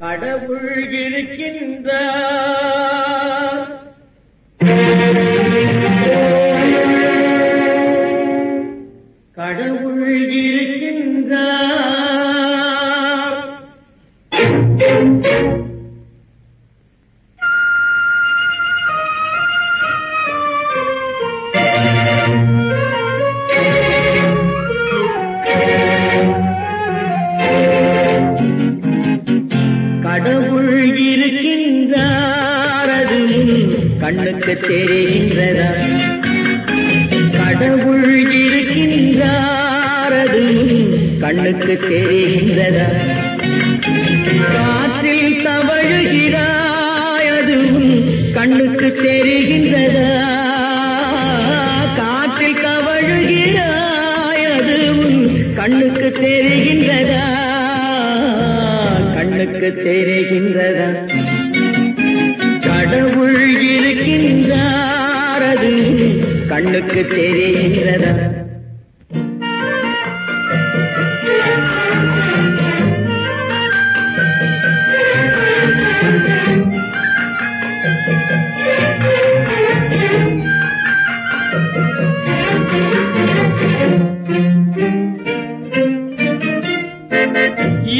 கடவுள் இருக்கின்றார் கடவுள் கண்ணுக்கு தெரிகின்றதா? கடவுள் இருக்கின்றார் கண்ணுக்கு தெரிகின்றதா? காற்றில் தவழுகிறாய் கண்ணுக்கு தெரிகின்றதா? காற்றில் தவழுகிறாய் கண்ணுக்கு தெரிகின்றதா? கண்ணுக்கு தெரிகின்றதா? கடவுள் கண்ணுக்கு தெரிகின்றதா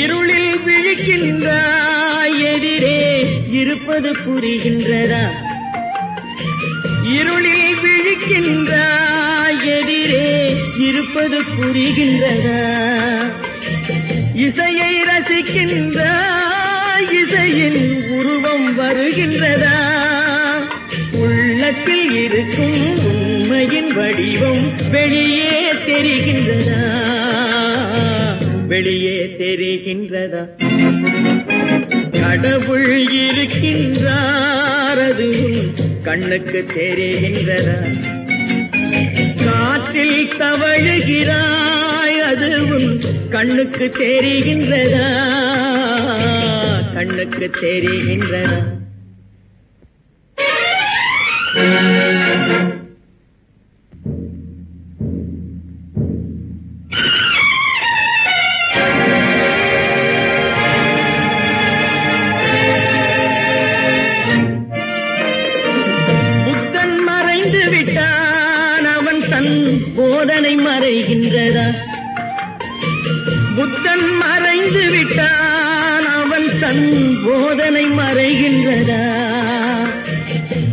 இருளில் விழிக்கின்றாய் எதிரே இருப்பது புரிகின்றதா? இருளில் விழிக்கின்றாய் எதிரே இருப்பது புரிகின்றதா? இசையை ரசிக்கின்றாய் இசையின் உருவம் வருகின்றதா? உள்ளத்தில் இருக்கும் உண்மையின் வடிவம் வெளியே தெரிகின்றதா? வெளியே தெரிகின்றதா? கடவுள் இருக்கின்றார் அது கண்ணுக்கு தெரிகின்றதா? காற்றில் தவழுகிறாய் அதுவும் கண்ணுக்கு தெரிகின்றதா? கண்ணுக்கு தெரிகின்றதா? போதனை மறைகின்றதா? புத்தன் மறைந்து விட்டான் அவன் தன் போதனை மறைகின்றதா?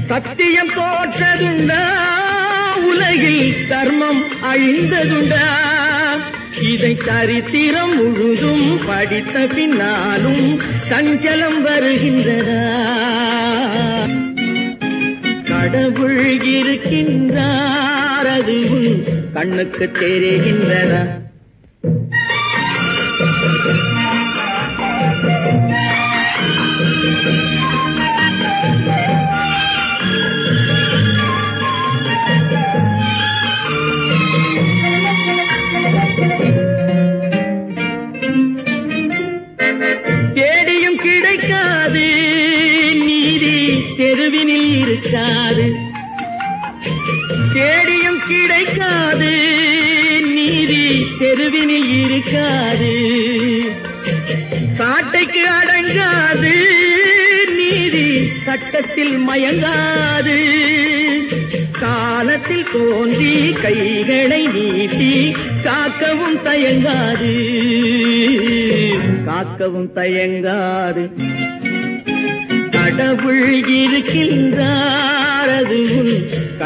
சத்தியம் தோற்றதுண்டா? உலகில் தர்மம் அழிந்ததுண்டா? இதை சரித்திரம் முழுதும் படித்த பின்னாலும் சஞ்சலம் வருகின்றதா? கடவுள் இருக்கின்ற கண்ணுக்கு தெரிகின்றன தேடியும் கிடைக்காது. நீதி தெருவினில் இருக்காது. சாட்டைக்கு அடங்காது. நீதி சட்டத்தில் மயங்காது. காலத்தில் தோன்றி கைகளை நீட்டி காக்கவும் தயங்காது. காக்கவும் தயங்காது. கடவுள் இருக்கின்றார்.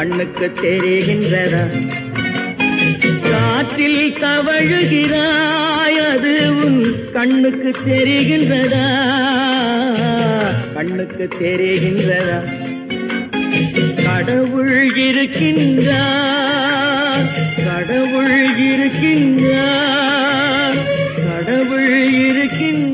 கண்ணுக்கு தெரிகின்றதா? காற்றில் தவழுகிறாய் அது உன் கண்ணுக்கு தெரிகின்றதா? கண்ணுக்கு தெரிகின்றதா? கடவுள் இருக்கின்றார் கடவுள் இருக்கின்றார் கடவுள் இருக்கின்றார்